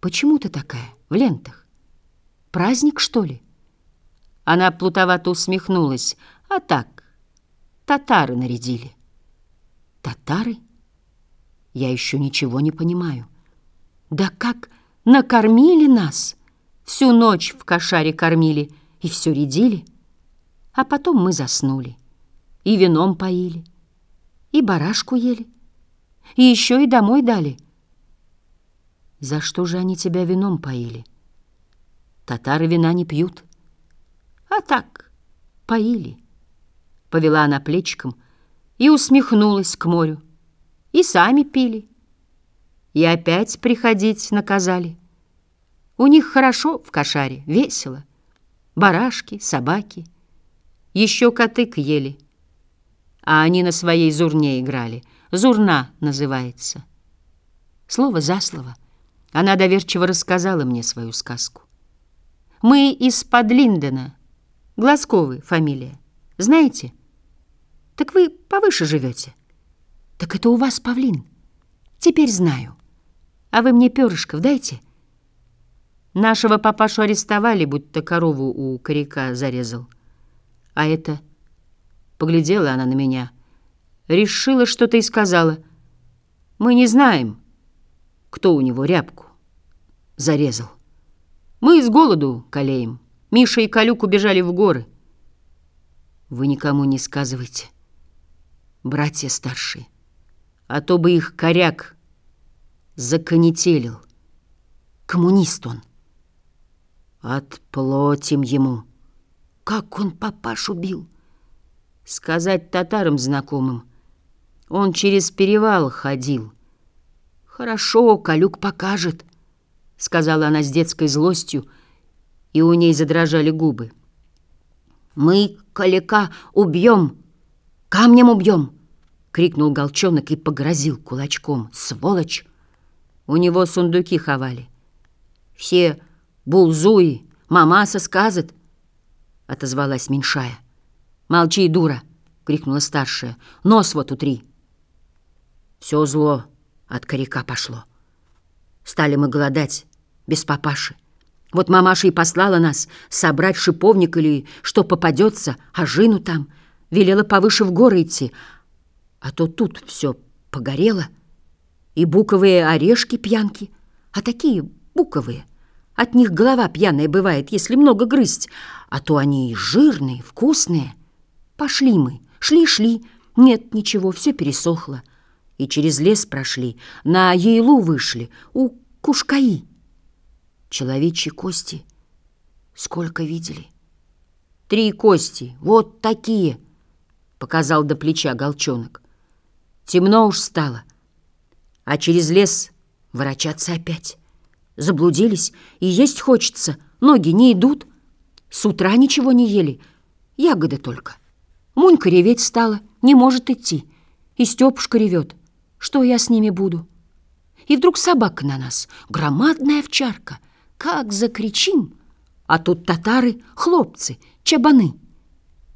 Почему ты такая, в лентах? Праздник, что ли? Она плутовато усмехнулась. А так, татары нарядили. Татары? Я еще ничего не понимаю. Да как накормили нас! Всю ночь в кошаре кормили и все рядили. А потом мы заснули. И вином поили, и барашку ели, и еще и домой дали. За что же они тебя вином поили? Татары вина не пьют. А так, поили. Повела она плечиком и усмехнулась к морю. И сами пили. И опять приходить наказали. У них хорошо в кошаре, весело. Барашки, собаки, еще котык ели. А они на своей зурне играли. Зурна называется. Слово за слово. Она доверчиво рассказала мне свою сказку. Мы из-под Линдена. Глазковы фамилия. Знаете? Так вы повыше живете. Так это у вас павлин. Теперь знаю. А вы мне перышков дайте. Нашего папашу арестовали, будто корову у коряка зарезал. А это... Поглядела она на меня. Решила что-то и сказала. Мы не знаем, кто у него рябку зарезал. Мы из голоду калеем. Миша и Калюк убежали в горы. Вы никому не сказывайте, братья старшие, а то бы их коряк законетелил. Коммунист он. Отплатим ему. Как он папашу бил? Сказать татарам знакомым. Он через перевал ходил. Хорошо, Калюк покажет, сказала она с детской злостью, и у ней задрожали губы. Мы Калика убьем, камнем убьем, крикнул Голчонок и погрозил кулачком. Сволочь! У него сундуки ховали. Все булзуи, мамаса сказит, отозвалась меньшая. Молчи, дура, крикнула старшая. Нос вот утри. Все зло от коряка пошло. Стали мы голодать без папаши. Вот мамаша и послала нас собрать шиповник или что попадется, а жину там. Велела повыше в горы идти. А то тут все погорело. И буковые орешки пьянки. А такие буковые. От них голова пьяная бывает, если много грызть. А то они и жирные, вкусные. Пошли мы, шли-шли. Нет, ничего, все пересохло. И через лес прошли, на Ейлу вышли, у Кушкаи. Человечьи кости сколько видели? Три кости, вот такие, показал до плеча голчонок. Темно уж стало, а через лес ворочаться опять. Заблудились, и есть хочется, ноги не идут. С утра ничего не ели, ягоды только. Мунька реветь стала, не может идти. И Степушка ревет. Что я с ними буду? И вдруг собака на нас, громадная овчарка — как закричим, а тут татары, хлопцы, чабаны.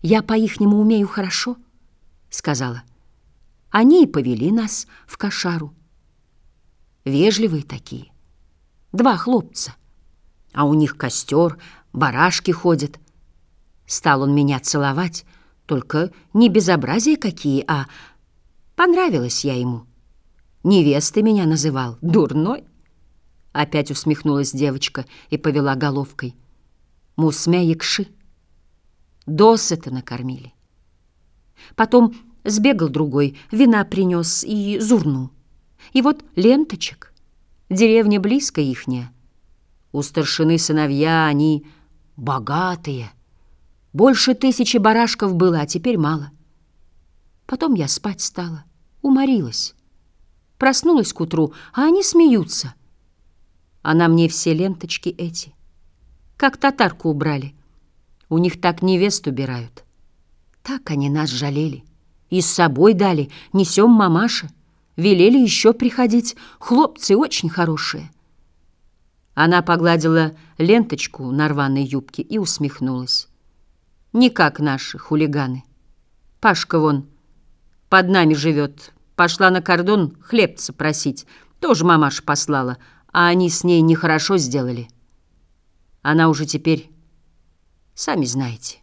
Я по-ихнему умею хорошо, сказала. Они и повели нас в кошару. Вежливые такие, два хлопца, а у них костер, барашки ходят. Стал он меня целовать, только не безобразие какие, а понравилась я ему. Невесты меня называл, дурной. Опять усмехнулась девочка и повела головкой. Мусмя якши. Досыта накормили. Потом сбегал другой, вина принес и зурну. И вот ленточек. Деревня близко ихняя. У старшины сыновья они богатые. Больше тысячи барашков было, а теперь мало. Потом я спать стала, уморилась. Проснулась к утру, а они смеются — а на мне все ленточки эти. Как татарку убрали. У них так невест убирают. Так они нас жалели. И с собой дали, несем мамаша. Велели еще приходить. Хлопцы очень хорошие. Она погладила ленточку на рваной юбке и усмехнулась. Не как наши хулиганы. Пашка вон под нами живет. Пошла на кордон хлебца просить. Тоже мамаша послала. а они с ней нехорошо сделали. Она уже теперь, сами знаете,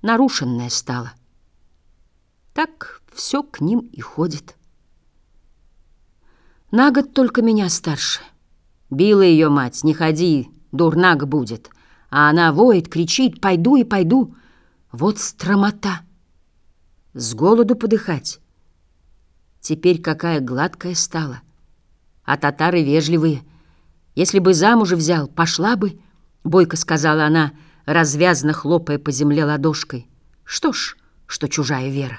нарушенная стала. Так все к ним и ходит. На год только меня старше. Била ее мать, не ходи, дурнак будет. А она воет, кричит, пойду и пойду. Вот стромота. С голоду подыхать. Теперь какая гладкая стала. А татары вежливые. Если бы замуж взял, пошла бы, — бойко сказала она, развязно хлопая по земле ладошкой. Что ж, что чужая вера.